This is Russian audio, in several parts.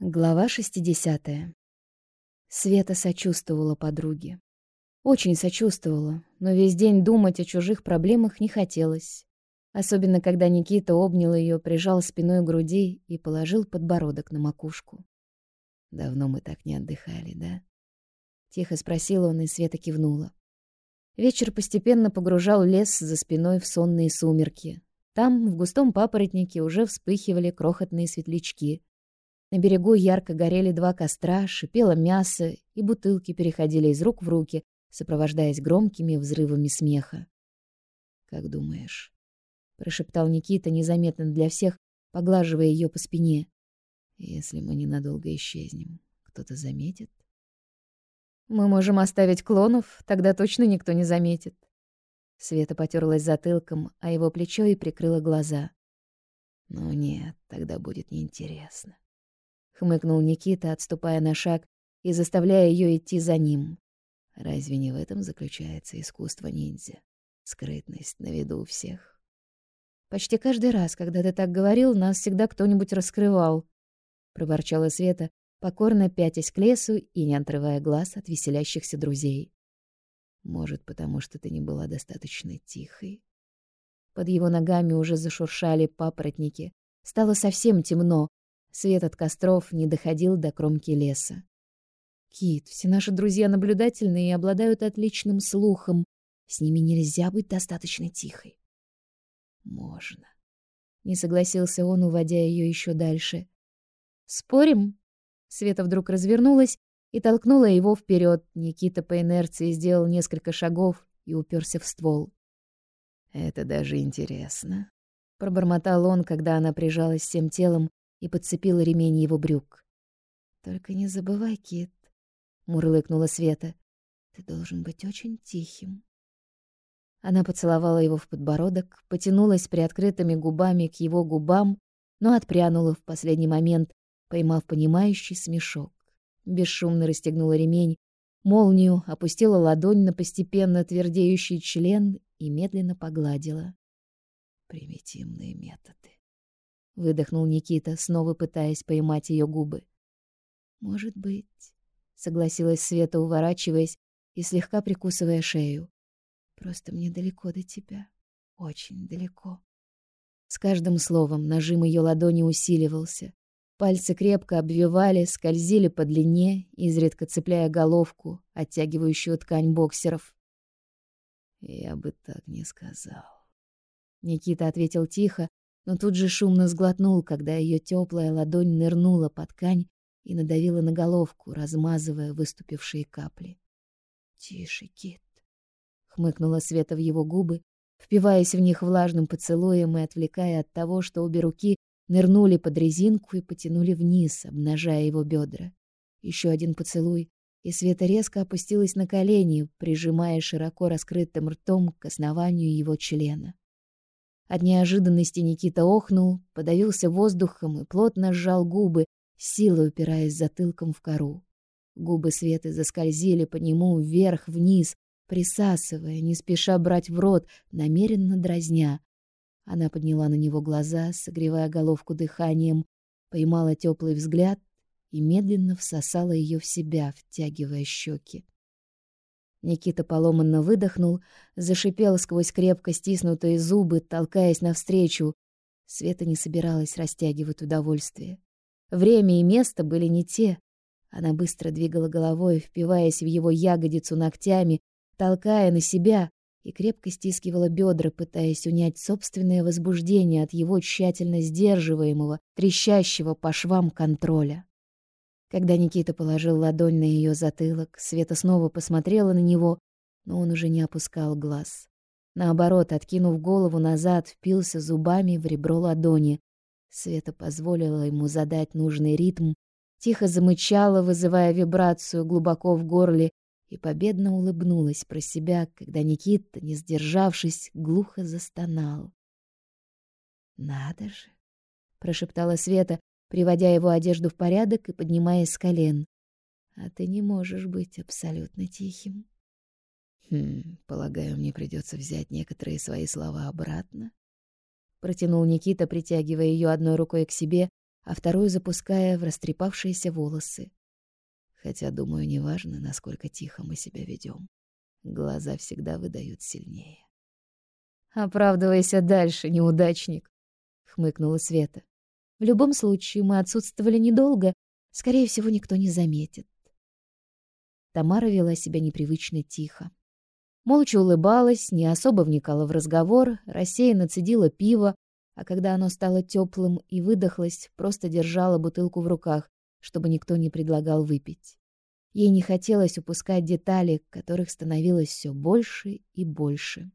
Глава 60. Света сочувствовала подруге. Очень сочувствовала, но весь день думать о чужих проблемах не хотелось. Особенно, когда Никита обнял ее, прижал спиной к груди и положил подбородок на макушку. «Давно мы так не отдыхали, да?» Тихо спросил он, и Света кивнула. Вечер постепенно погружал лес за спиной в сонные сумерки. Там, в густом папоротнике, уже вспыхивали крохотные светлячки — на берегу ярко горели два костра, шипело мясо, и бутылки переходили из рук в руки, сопровождаясь громкими взрывами смеха. «Как думаешь?» — прошептал Никита незаметно для всех, поглаживая ее по спине. «Если мы ненадолго исчезнем, кто-то заметит?» «Мы можем оставить клонов, тогда точно никто не заметит». Света потерлась затылком, а его плечо и прикрыла глаза. «Ну нет, тогда будет неинтересно» хмыкнул Никита, отступая на шаг и заставляя ее идти за ним. Разве не в этом заключается искусство ниндзя? Скрытность на виду у всех. Почти каждый раз, когда ты так говорил, нас всегда кто-нибудь раскрывал, проворчала Света, покорно пятясь к лесу и не отрывая глаз от веселящихся друзей. Может, потому что ты не была достаточно тихой. Под его ногами уже зашуршали папоротники. Стало совсем темно, Свет от костров не доходил до кромки леса. Кит, все наши друзья наблюдательные и обладают отличным слухом. С ними нельзя быть достаточно тихой. Можно. Не согласился он, уводя ее еще дальше. Спорим? Света вдруг развернулась и толкнула его вперед. Никита по инерции сделал несколько шагов и уперся в ствол. Это даже интересно, пробормотал он, когда она прижалась всем телом и подцепила ремень его брюк. «Только не забывай, Кит», — мурлыкнула Света. «Ты должен быть очень тихим». Она поцеловала его в подбородок, потянулась приоткрытыми губами к его губам, но отпрянула в последний момент, поймав понимающий смешок. Бесшумно расстегнула ремень, молнию, опустила ладонь на постепенно твердеющий член и медленно погладила. Примитивные методы выдохнул Никита, снова пытаясь поймать ее губы. Может быть, согласилась Света, уворачиваясь и слегка прикусывая шею. Просто мне далеко до тебя, очень далеко. С каждым словом нажим ее ладони усиливался. Пальцы крепко обвивали, скользили по длине, изредка цепляя головку, оттягивающую ткань боксеров. Я бы так не сказал. Никита ответил тихо, но тут же шумно сглотнул, когда ее теплая ладонь нырнула под ткань и надавила на головку, размазывая выступившие капли. «Тише, Кит!» — хмыкнула Света в его губы, впиваясь в них влажным поцелуем и отвлекая от того, что обе руки нырнули под резинку и потянули вниз, обнажая его бедра. Еще один поцелуй, и Света резко опустилась на колени, прижимая широко раскрытым ртом к основанию его члена. От неожиданности Никита охнул, подавился воздухом и плотно сжал губы, силой упираясь затылком в кору. Губы Светы заскользили по нему вверх-вниз, присасывая, не спеша брать в рот, намеренно дразня. Она подняла на него глаза, согревая головку дыханием, поймала теплый взгляд и медленно всосала ее в себя, втягивая щеки. Никита поломанно выдохнул, зашипел сквозь крепко стиснутые зубы, толкаясь навстречу. Света не собиралась растягивать удовольствие. Время и место были не те. Она быстро двигала головой, впиваясь в его ягодицу ногтями, толкая на себя, и крепко стискивала бедра, пытаясь унять собственное возбуждение от его тщательно сдерживаемого, трещащего по швам контроля. Когда Никита положил ладонь на ее затылок, Света снова посмотрела на него, но он уже не опускал глаз. Наоборот, откинув голову назад, впился зубами в ребро ладони. Света позволила ему задать нужный ритм, тихо замычала, вызывая вибрацию глубоко в горле, и победно улыбнулась про себя, когда Никита, не сдержавшись, глухо застонал. «Надо же!» — прошептала Света, приводя его одежду в порядок и поднимаясь с колен. А ты не можешь быть абсолютно тихим. Хм, полагаю, мне придется взять некоторые свои слова обратно. Протянул Никита, притягивая ее одной рукой к себе, а вторую запуская в растрепавшиеся волосы. Хотя, думаю, неважно, насколько тихо мы себя ведем. Глаза всегда выдают сильнее. «Оправдывайся дальше, неудачник», — хмыкнула Света. «В любом случае, мы отсутствовали недолго. Скорее всего, никто не заметит». Тамара вела себя непривычно тихо. Молча улыбалась, не особо вникала в разговор, рассеянно цедила пиво, а когда оно стало теплым и выдохлось, просто держала бутылку в руках, чтобы никто не предлагал выпить. Ей не хотелось упускать детали, которых становилось все больше и больше.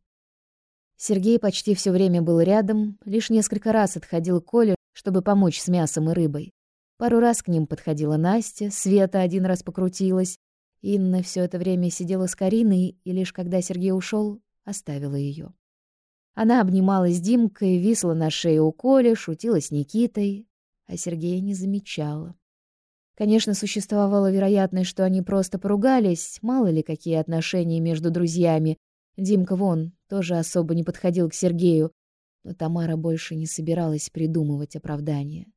Сергей почти все время был рядом, лишь несколько раз отходил к Коле, чтобы помочь с мясом и рыбой. Пару раз к ним подходила Настя, Света один раз покрутилась. Инна все это время сидела с Кариной, и лишь когда Сергей ушел, оставила ее. Она обнималась с Димкой, висла на шее у Коли, шутила с Никитой, а Сергея не замечала. Конечно, существовала вероятность, что они просто поругались, мало ли какие отношения между друзьями. Димка вон тоже особо не подходил к Сергею, но Тамара больше не собиралась придумывать оправдания.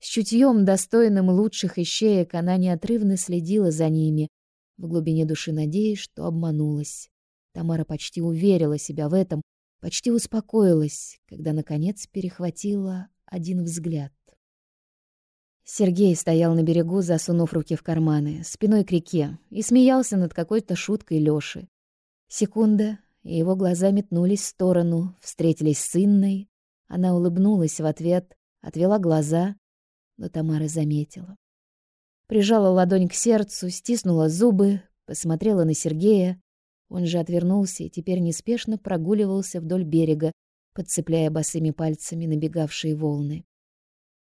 С чутьем, достойным лучших ищеек, она неотрывно следила за ними, в глубине души надеясь, что обманулась. Тамара почти уверила себя в этом, почти успокоилась, когда, наконец, перехватила один взгляд. Сергей стоял на берегу, засунув руки в карманы, спиной к реке, и смеялся над какой-то шуткой Лёши. Секунда, и его глаза метнулись в сторону, встретились с Инной. Она улыбнулась в ответ, отвела глаза, но Тамара заметила. Прижала ладонь к сердцу, стиснула зубы, посмотрела на Сергея. Он же отвернулся и теперь неспешно прогуливался вдоль берега, подцепляя босыми пальцами набегавшие волны.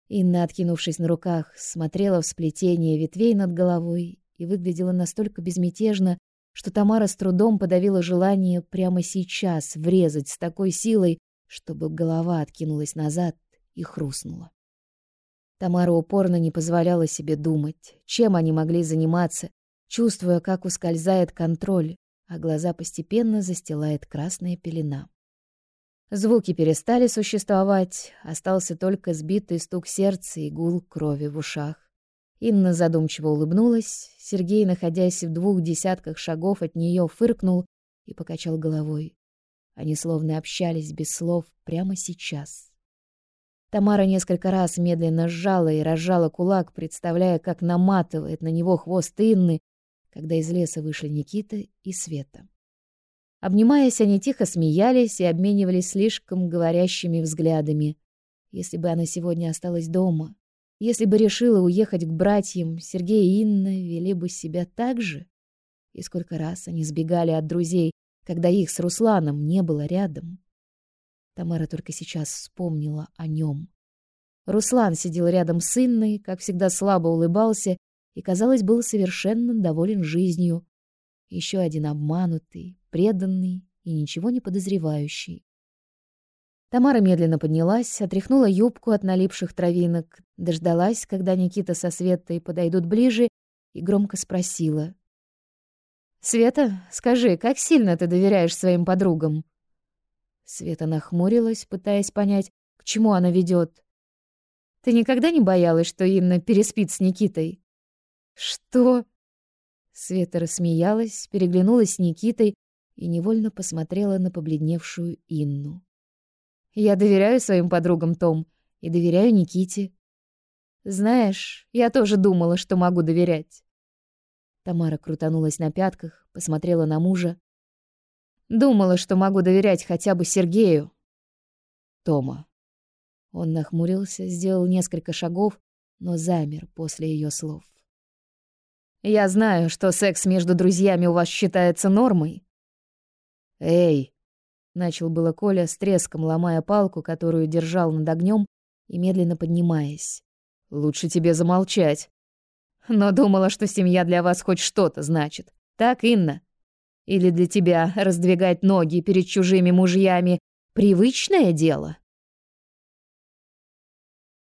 Инна, откинувшись на руках, смотрела в сплетение ветвей над головой и выглядела настолько безмятежно, что Тамара с трудом подавила желание прямо сейчас врезать с такой силой, чтобы голова откинулась назад и хрустнула. Тамара упорно не позволяла себе думать, чем они могли заниматься, чувствуя, как ускользает контроль, а глаза постепенно застилает красная пелена. Звуки перестали существовать, остался только сбитый стук сердца и гул крови в ушах. Инна задумчиво улыбнулась, Сергей, находясь в двух десятках шагов от нее, фыркнул и покачал головой. Они словно общались без слов прямо сейчас. Тамара несколько раз медленно сжала и разжала кулак, представляя, как наматывает на него хвост Инны, когда из леса вышли Никита и Света. Обнимаясь, они тихо смеялись и обменивались слишком говорящими взглядами. Если бы она сегодня осталась дома, если бы решила уехать к братьям, Сергей и Инна вели бы себя так же. И сколько раз они сбегали от друзей, когда их с Русланом не было рядом. Тамара только сейчас вспомнила о нем. Руслан сидел рядом с Инной, как всегда слабо улыбался и, казалось, был совершенно доволен жизнью. Еще один обманутый, преданный и ничего не подозревающий. Тамара медленно поднялась, отряхнула юбку от налипших травинок, дождалась, когда Никита со Светой подойдут ближе, и громко спросила. «Света, скажи, как сильно ты доверяешь своим подругам?» Света нахмурилась, пытаясь понять, к чему она ведет. «Ты никогда не боялась, что Инна переспит с Никитой?» «Что?» Света рассмеялась, переглянулась с Никитой и невольно посмотрела на побледневшую Инну. «Я доверяю своим подругам, Том, и доверяю Никите. Знаешь, я тоже думала, что могу доверять». Тамара крутанулась на пятках, посмотрела на мужа. «Думала, что могу доверять хотя бы Сергею». «Тома». Он нахмурился, сделал несколько шагов, но замер после ее слов. «Я знаю, что секс между друзьями у вас считается нормой, «Эй!» — начал было Коля с треском, ломая палку, которую держал над огнем, и медленно поднимаясь. «Лучше тебе замолчать». «Но думала, что семья для вас хоть что-то значит. Так, Инна? Или для тебя раздвигать ноги перед чужими мужьями — привычное дело?»